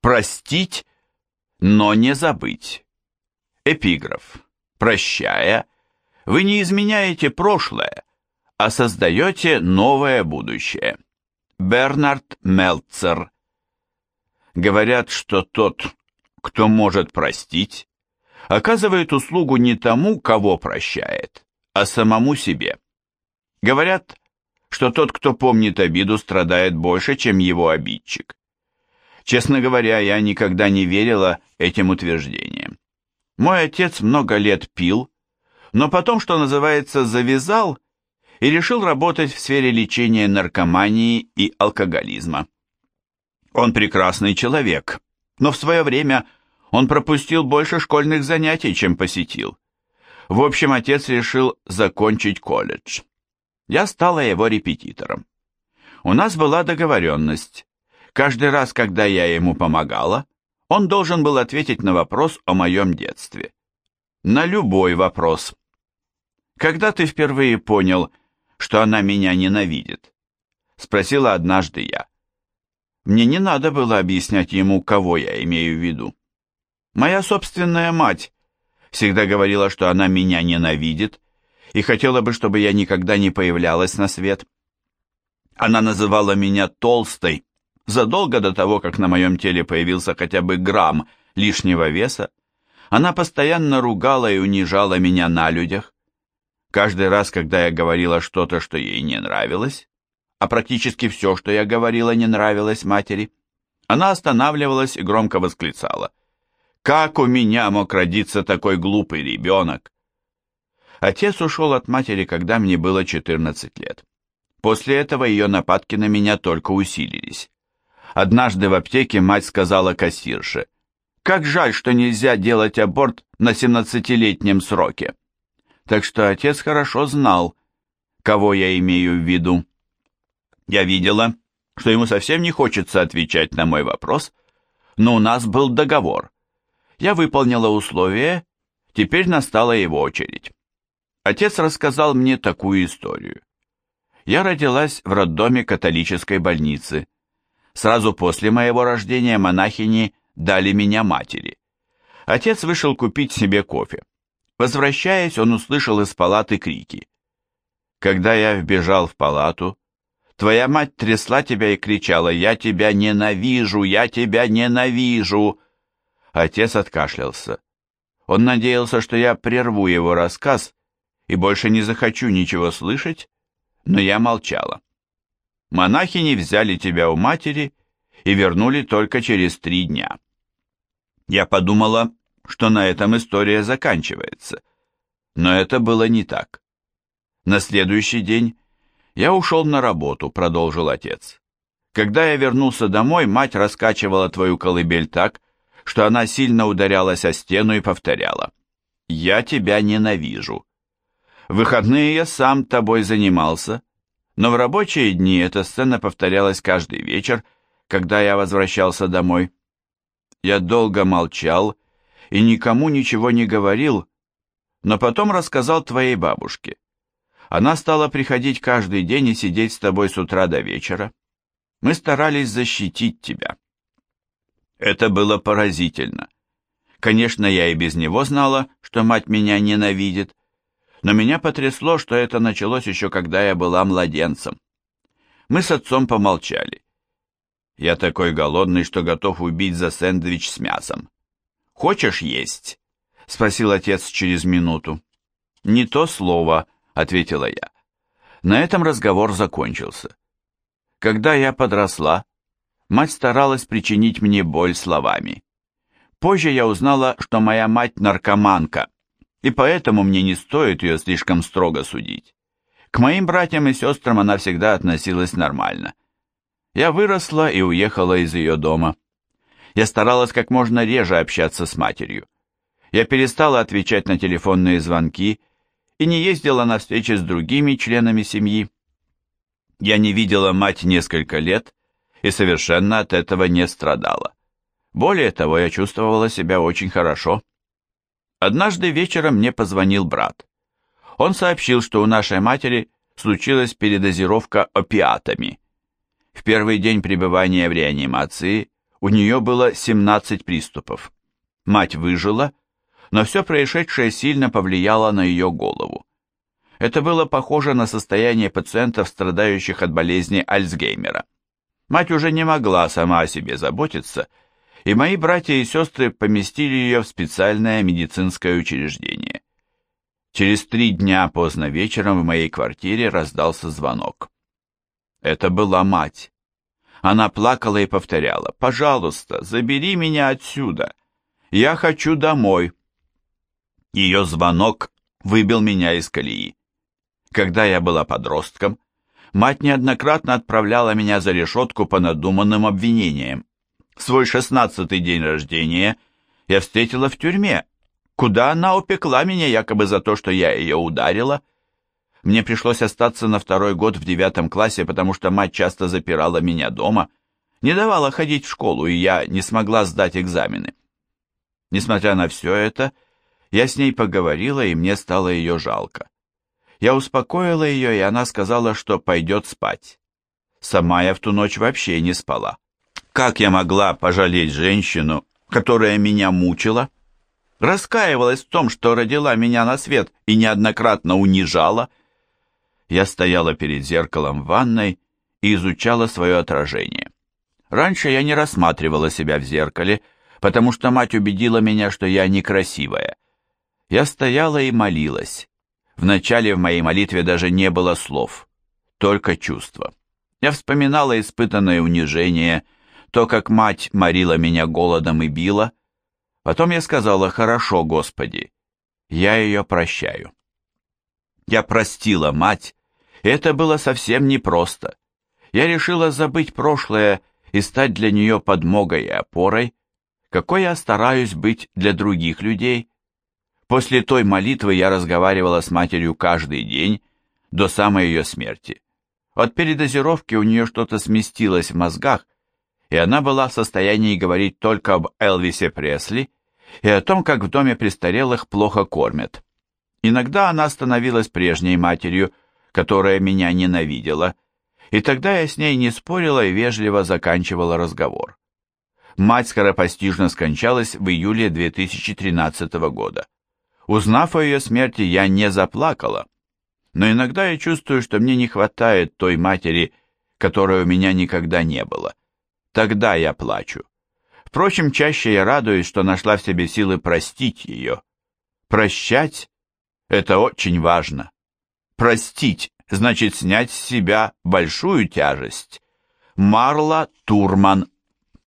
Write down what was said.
Простить, но не забыть. Эпиграф. Прощая, вы не изменяете прошлое, а создаете новое будущее. Бернард Мелцер. Говорят, что тот, кто может простить, оказывает услугу не тому, кого прощает, а самому себе. Говорят, что тот, кто помнит обиду, страдает больше, чем его обидчик. Честно говоря, я никогда не верила этим утверждениям. Мой отец много лет пил, но потом, что называется, завязал и решил работать в сфере лечения наркомании и алкоголизма. Он прекрасный человек, но в свое время он пропустил больше школьных занятий, чем посетил. В общем, отец решил закончить колледж. Я стала его репетитором. У нас была договоренность. Каждый раз, когда я ему помогала, он должен был ответить на вопрос о моем детстве. На любой вопрос. Когда ты впервые понял, что она меня ненавидит? Спросила однажды я. Мне не надо было объяснять ему, кого я имею в виду. Моя собственная мать всегда говорила, что она меня ненавидит и хотела бы, чтобы я никогда не появлялась на свет. Она называла меня толстой задолго до того, как на моем теле появился хотя бы грамм лишнего веса. Она постоянно ругала и унижала меня на людях. Каждый раз, когда я говорила что-то, что ей не нравилось, а практически все, что я говорила, не нравилось матери, она останавливалась и громко восклицала. «Как у меня мог родиться такой глупый ребенок?» Отец ушел от матери, когда мне было 14 лет. После этого ее нападки на меня только усилились. Однажды в аптеке мать сказала кассирше, «Как жаль, что нельзя делать аборт на 17-летнем сроке». Так что отец хорошо знал, кого я имею в виду. Я видела, что ему совсем не хочется отвечать на мой вопрос, но у нас был договор. Я выполнила условие, теперь настала его очередь. Отец рассказал мне такую историю. Я родилась в роддоме католической больницы. Сразу после моего рождения монахини дали меня матери. Отец вышел купить себе кофе. Возвращаясь, он услышал из палаты крики. Когда я вбежал в палату, твоя мать трясла тебя и кричала «Я тебя ненавижу! Я тебя ненавижу!» Отец откашлялся. Он надеялся, что я прерву его рассказ и больше не захочу ничего слышать, но я молчала. Монахини взяли тебя у матери и вернули только через три дня. Я подумала, что на этом история заканчивается. Но это было не так. На следующий день я ушел на работу, продолжил отец. Когда я вернулся домой, мать раскачивала твою колыбель так, что она сильно ударялась о стену и повторяла. «Я тебя ненавижу». В выходные я сам тобой занимался, но в рабочие дни эта сцена повторялась каждый вечер, когда я возвращался домой. Я долго молчал и никому ничего не говорил, но потом рассказал твоей бабушке. Она стала приходить каждый день и сидеть с тобой с утра до вечера. Мы старались защитить тебя. Это было поразительно. Конечно, я и без него знала, что мать меня ненавидит, но меня потрясло, что это началось еще когда я была младенцем. Мы с отцом помолчали. Я такой голодный, что готов убить за сэндвич с мясом. «Хочешь есть?» — спросил отец через минуту. «Не то слово», — ответила я. На этом разговор закончился. Когда я подросла, мать старалась причинить мне боль словами. Позже я узнала, что моя мать наркоманка, и поэтому мне не стоит ее слишком строго судить. К моим братьям и сестрам она всегда относилась нормально. Я выросла и уехала из ее дома. Я старалась как можно реже общаться с матерью. Я перестала отвечать на телефонные звонки и не ездила на встречи с другими членами семьи. Я не видела мать несколько лет и совершенно от этого не страдала. Более того, я чувствовала себя очень хорошо. Однажды вечером мне позвонил брат. Он сообщил, что у нашей матери случилась передозировка опиатами. В первый день пребывания в реанимации У нее было 17 приступов. Мать выжила, но все происшедшее сильно повлияло на ее голову. Это было похоже на состояние пациентов, страдающих от болезни Альцгеймера. Мать уже не могла сама о себе заботиться, и мои братья и сестры поместили ее в специальное медицинское учреждение. Через три дня поздно вечером в моей квартире раздался звонок. Это была мать. Она плакала и повторяла, «Пожалуйста, забери меня отсюда. Я хочу домой». Ее звонок выбил меня из колеи. Когда я была подростком, мать неоднократно отправляла меня за решетку по надуманным обвинениям. Свой шестнадцатый день рождения я встретила в тюрьме, куда она упекла меня якобы за то, что я ее ударила. Мне пришлось остаться на второй год в девятом классе, потому что мать часто запирала меня дома, не давала ходить в школу, и я не смогла сдать экзамены. Несмотря на все это, я с ней поговорила, и мне стало ее жалко. Я успокоила ее, и она сказала, что пойдет спать. Сама я в ту ночь вообще не спала. Как я могла пожалеть женщину, которая меня мучила? Раскаивалась в том, что родила меня на свет и неоднократно унижала. Я стояла перед зеркалом в ванной и изучала свое отражение. Раньше я не рассматривала себя в зеркале, потому что мать убедила меня, что я некрасивая. Я стояла и молилась. Вначале в моей молитве даже не было слов, только чувства. Я вспоминала испытанное унижение, то, как мать морила меня голодом и била. Потом я сказала «Хорошо, Господи, я ее прощаю». Я простила мать, и это было совсем непросто. Я решила забыть прошлое и стать для нее подмогой и опорой, какой я стараюсь быть для других людей. После той молитвы я разговаривала с матерью каждый день до самой ее смерти. От передозировки у нее что-то сместилось в мозгах, и она была в состоянии говорить только об Элвисе Пресли и о том, как в доме престарелых плохо кормят. Иногда она становилась прежней матерью, которая меня ненавидела, и тогда я с ней не спорила и вежливо заканчивала разговор. Мать скоропостижно скончалась в июле 2013 года. Узнав о ее смерти, я не заплакала, но иногда я чувствую, что мне не хватает той матери, которой у меня никогда не было. Тогда я плачу. Впрочем, чаще я радуюсь, что нашла в себе силы простить ее. Прощать – это очень важно. Простить – значит снять с себя большую тяжесть. Марла Турман